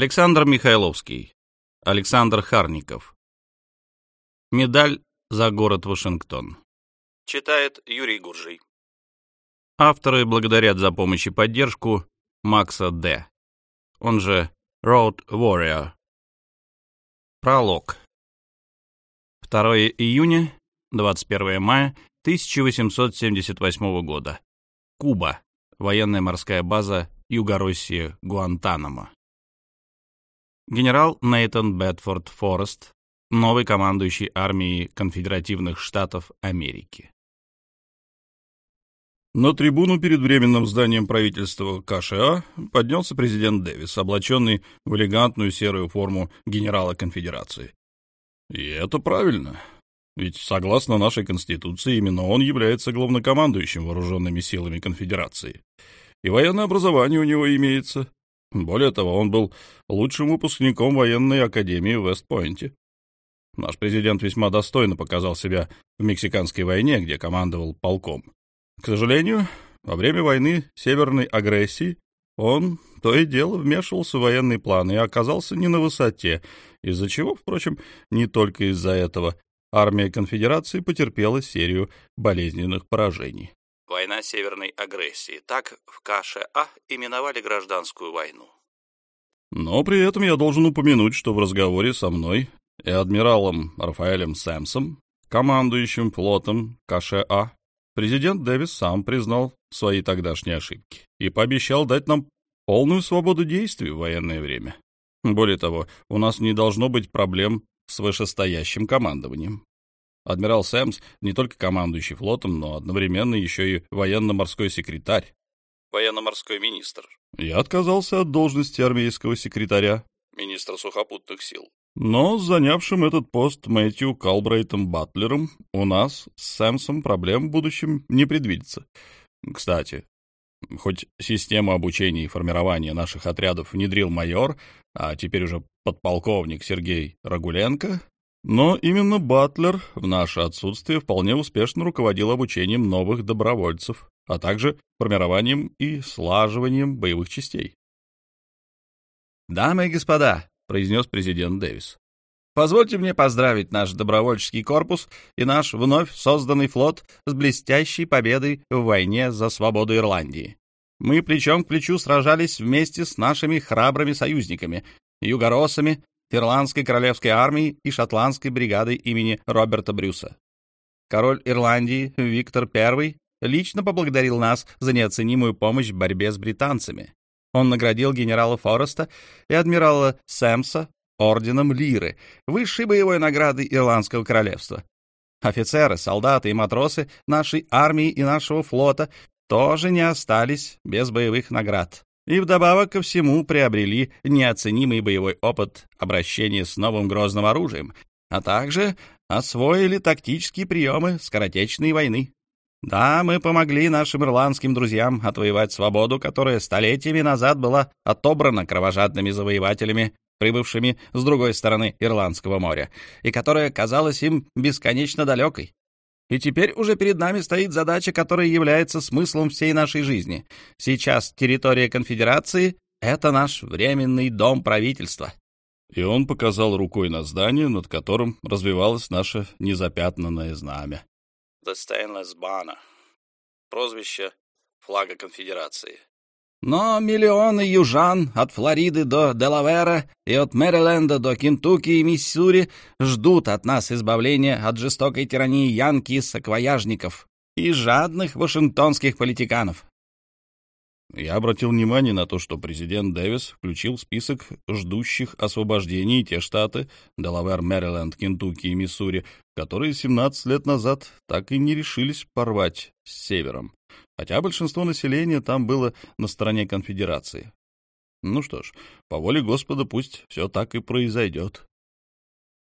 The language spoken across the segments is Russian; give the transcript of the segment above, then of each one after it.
Александр Михайловский. Александр Харников. Медаль за город Вашингтон. Читает Юрий Гуржий. Авторы благодарят за помощь и поддержку Макса Д. Он же Road Warrior. Пролог. 2 июня, 21 мая 1878 года. Куба. Военная морская база Юго-Россия, Гуантанамо. Генерал Нейтан Бетфорд Форест, новый командующий армией конфедеративных штатов Америки. На трибуну перед временным зданием правительства КША поднялся президент Дэвис, облаченный в элегантную серую форму генерала конфедерации. И это правильно. Ведь, согласно нашей Конституции, именно он является главнокомандующим вооруженными силами конфедерации. И военное образование у него имеется. Более того, он был лучшим выпускником военной академии в Вестпойнте. Наш президент весьма достойно показал себя в Мексиканской войне, где командовал полком. К сожалению, во время войны северной агрессии он то и дело вмешивался в военные планы и оказался не на высоте, из-за чего, впрочем, не только из-за этого армия конфедерации потерпела серию болезненных поражений. Война северной агрессии. Так в КША именовали гражданскую войну. Но при этом я должен упомянуть, что в разговоре со мной и адмиралом Рафаэлем Сэмсом, командующим флотом КША, президент Дэвис сам признал свои тогдашние ошибки и пообещал дать нам полную свободу действий в военное время. Более того, у нас не должно быть проблем с вышестоящим командованием. Адмирал Сэмс не только командующий флотом, но одновременно еще и военно-морской секретарь. Военно-морской министр. Я отказался от должности армейского секретаря. Министра сухопутных сил. Но с занявшим этот пост Мэтью Калбрейтом Батлером у нас с Сэмсом проблем в будущем не предвидится. Кстати, хоть систему обучения и формирования наших отрядов внедрил майор, а теперь уже подполковник Сергей Рагуленко, но именно Батлер в наше отсутствие вполне успешно руководил обучением новых добровольцев, а также формированием и слаживанием боевых частей. «Дамы и господа», — произнес президент Дэвис, — «позвольте мне поздравить наш добровольческий корпус и наш вновь созданный флот с блестящей победой в войне за свободу Ирландии. Мы плечом к плечу сражались вместе с нашими храбрыми союзниками, югоросами, Ирландской королевской армией и шотландской бригадой имени Роберта Брюса. Король Ирландии Виктор I лично поблагодарил нас за неоценимую помощь в борьбе с британцами. Он наградил генерала Фореста и адмирала Сэмса орденом Лиры, высшей боевой награды Ирландского королевства. Офицеры, солдаты и матросы нашей армии и нашего флота тоже не остались без боевых наград и вдобавок ко всему приобрели неоценимый боевой опыт обращения с новым грозным оружием, а также освоили тактические приемы скоротечной войны. Да, мы помогли нашим ирландским друзьям отвоевать свободу, которая столетиями назад была отобрана кровожадными завоевателями, прибывшими с другой стороны Ирландского моря, и которая казалась им бесконечно далекой. И теперь уже перед нами стоит задача, которая является смыслом всей нашей жизни. Сейчас территория конфедерации — это наш временный дом правительства. И он показал рукой на здание, над которым развивалось наше незапятнанное знамя. The Stainless Banner. Прозвище флага конфедерации. Но миллионы южан от Флориды до Делавера и от Мэриленда до Кентукки и Миссури ждут от нас избавления от жестокой тирании янки и саквояжников и жадных вашингтонских политиканов. Я обратил внимание на то, что президент Дэвис включил в список ждущих освобождений те штаты — Делавер, Мэриленд, Кентукки и Миссури, которые 17 лет назад так и не решились порвать с севером хотя большинство населения там было на стороне конфедерации. Ну что ж, по воле Господа пусть все так и произойдет.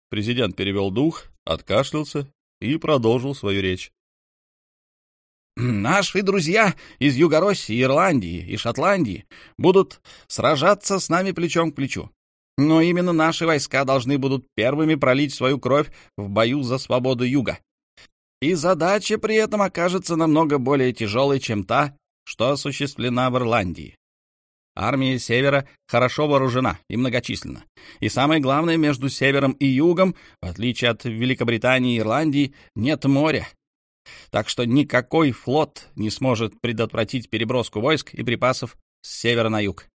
Президент перевел дух, откашлялся и продолжил свою речь. Наши друзья из Югороссии, Ирландии и Шотландии будут сражаться с нами плечом к плечу. Но именно наши войска должны будут первыми пролить свою кровь в бою за свободу Юга и задача при этом окажется намного более тяжелой, чем та, что осуществлена в Ирландии. Армия Севера хорошо вооружена и многочисленна. И самое главное, между Севером и Югом, в отличие от Великобритании и Ирландии, нет моря. Так что никакой флот не сможет предотвратить переброску войск и припасов с севера на юг.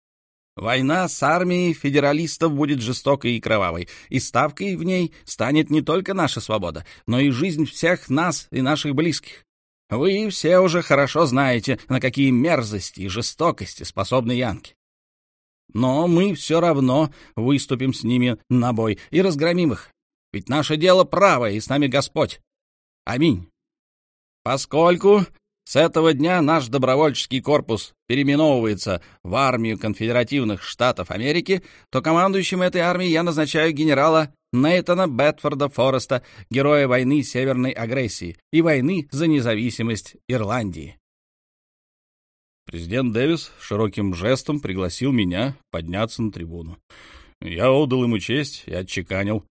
Война с армией федералистов будет жестокой и кровавой, и ставкой в ней станет не только наша свобода, но и жизнь всех нас и наших близких. Вы все уже хорошо знаете, на какие мерзости и жестокости способны янки. Но мы все равно выступим с ними на бой и разгромим их. Ведь наше дело правое, и с нами Господь. Аминь. Поскольку с этого дня наш добровольческий корпус переименовывается в армию конфедеративных штатов Америки, то командующим этой армией я назначаю генерала Нейтана Бетфорда Фореста, героя войны Северной агрессии и войны за независимость Ирландии. Президент Дэвис широким жестом пригласил меня подняться на трибуну. Я отдал ему честь и отчеканил.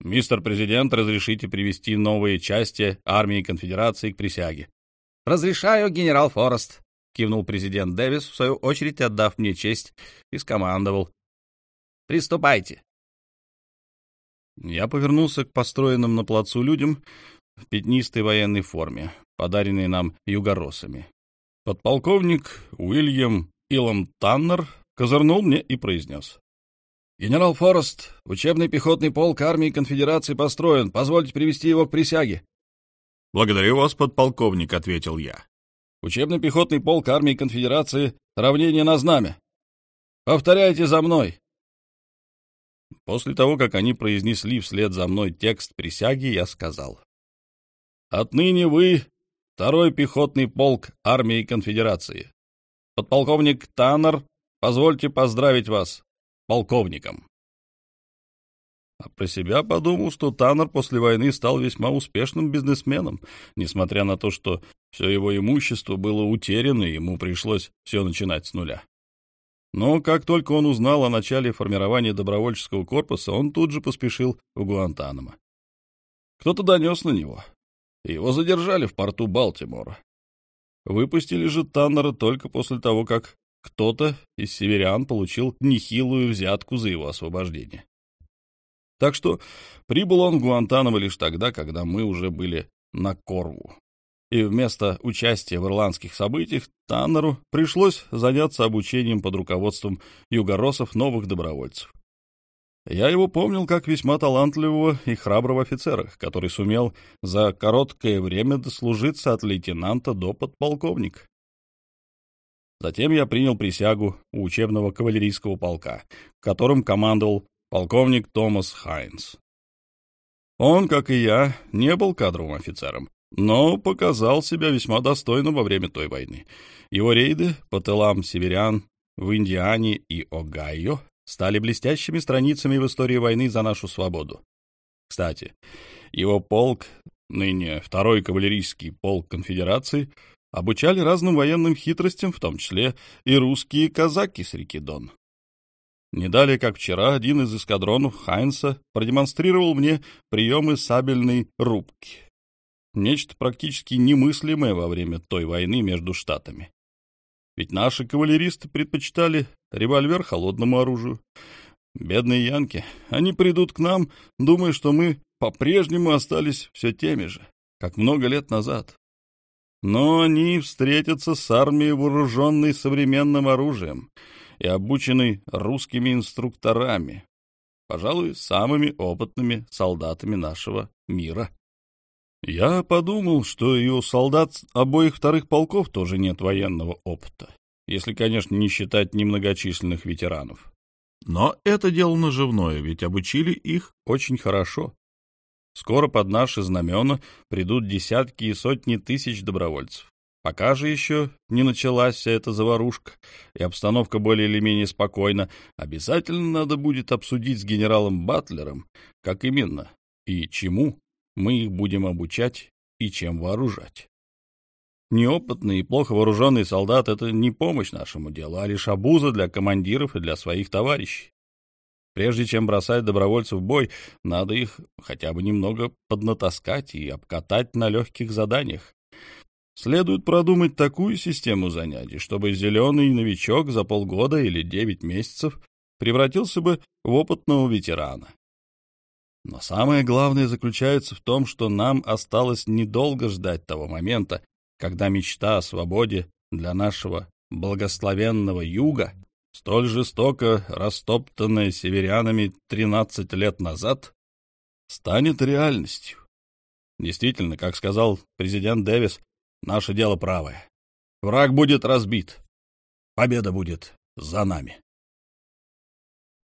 «Мистер Президент, разрешите привести новые части армии конфедерации к присяге. «Разрешаю, генерал Форест», — кивнул президент Дэвис, в свою очередь отдав мне честь, и скомандовал. «Приступайте». Я повернулся к построенным на плацу людям в пятнистой военной форме, подаренной нам югоросами. Подполковник Уильям Илом Таннер козырнул мне и произнес. «Генерал Форест, учебный пехотный полк армии конфедерации построен. Позвольте привести его к присяге». «Благодарю вас, подполковник», — ответил я. «Учебный пехотный полк армии конфедерации. Равнение на знамя. Повторяйте за мной». После того, как они произнесли вслед за мной текст присяги, я сказал. «Отныне вы — второй пехотный полк армии конфедерации. Подполковник Таннер, позвольте поздравить вас полковником». А про себя подумал, что Таннер после войны стал весьма успешным бизнесменом, несмотря на то, что все его имущество было утеряно, и ему пришлось все начинать с нуля. Но как только он узнал о начале формирования добровольческого корпуса, он тут же поспешил в Гуантанамо. Кто-то донес на него. Его задержали в порту Балтимора. Выпустили же Таннера только после того, как кто-то из северян получил нехилую взятку за его освобождение. Так что прибыл он в Гуантанамо лишь тогда, когда мы уже были на Корву. И вместо участия в ирландских событиях Таннеру пришлось заняться обучением под руководством югоросов новых добровольцев. Я его помнил как весьма талантливого и храброго офицера, который сумел за короткое время дослужиться от лейтенанта до подполковника. Затем я принял присягу у учебного кавалерийского полка, которым командовал полковник Томас Хайнс. Он, как и я, не был кадровым офицером, но показал себя весьма достойно во время той войны. Его рейды по тылам северян в Индиане и Огайо стали блестящими страницами в истории войны за нашу свободу. Кстати, его полк, ныне второй кавалерийский полк конфедерации, обучали разным военным хитростям, в том числе и русские казаки с реки Дон. Не далее, как вчера, один из эскадронов Хайнса продемонстрировал мне приемы сабельной рубки. Нечто практически немыслимое во время той войны между штатами. Ведь наши кавалеристы предпочитали револьвер холодному оружию. Бедные янки, они придут к нам, думая, что мы по-прежнему остались все теми же, как много лет назад. Но они встретятся с армией, вооруженной современным оружием — и обученный русскими инструкторами, пожалуй, самыми опытными солдатами нашего мира. Я подумал, что и у солдат обоих вторых полков тоже нет военного опыта, если, конечно, не считать немногочисленных ветеранов. Но это дело наживное, ведь обучили их очень хорошо. Скоро под наши знамена придут десятки и сотни тысяч добровольцев. Пока же еще не началась вся эта заварушка, и обстановка более или менее спокойна, обязательно надо будет обсудить с генералом Батлером, как именно и чему мы их будем обучать и чем вооружать. Неопытный и плохо вооруженный солдат — это не помощь нашему делу, а лишь обуза для командиров и для своих товарищей. Прежде чем бросать добровольцев в бой, надо их хотя бы немного поднатаскать и обкатать на легких заданиях, Следует продумать такую систему занятий, чтобы зеленый новичок за полгода или девять месяцев превратился бы в опытного ветерана. Но самое главное заключается в том, что нам осталось недолго ждать того момента, когда мечта о свободе для нашего благословенного юга, столь жестоко растоптанная северянами 13 лет назад, станет реальностью. Действительно, как сказал президент Дэвис, наше дело правое. Враг будет разбит. Победа будет за нами.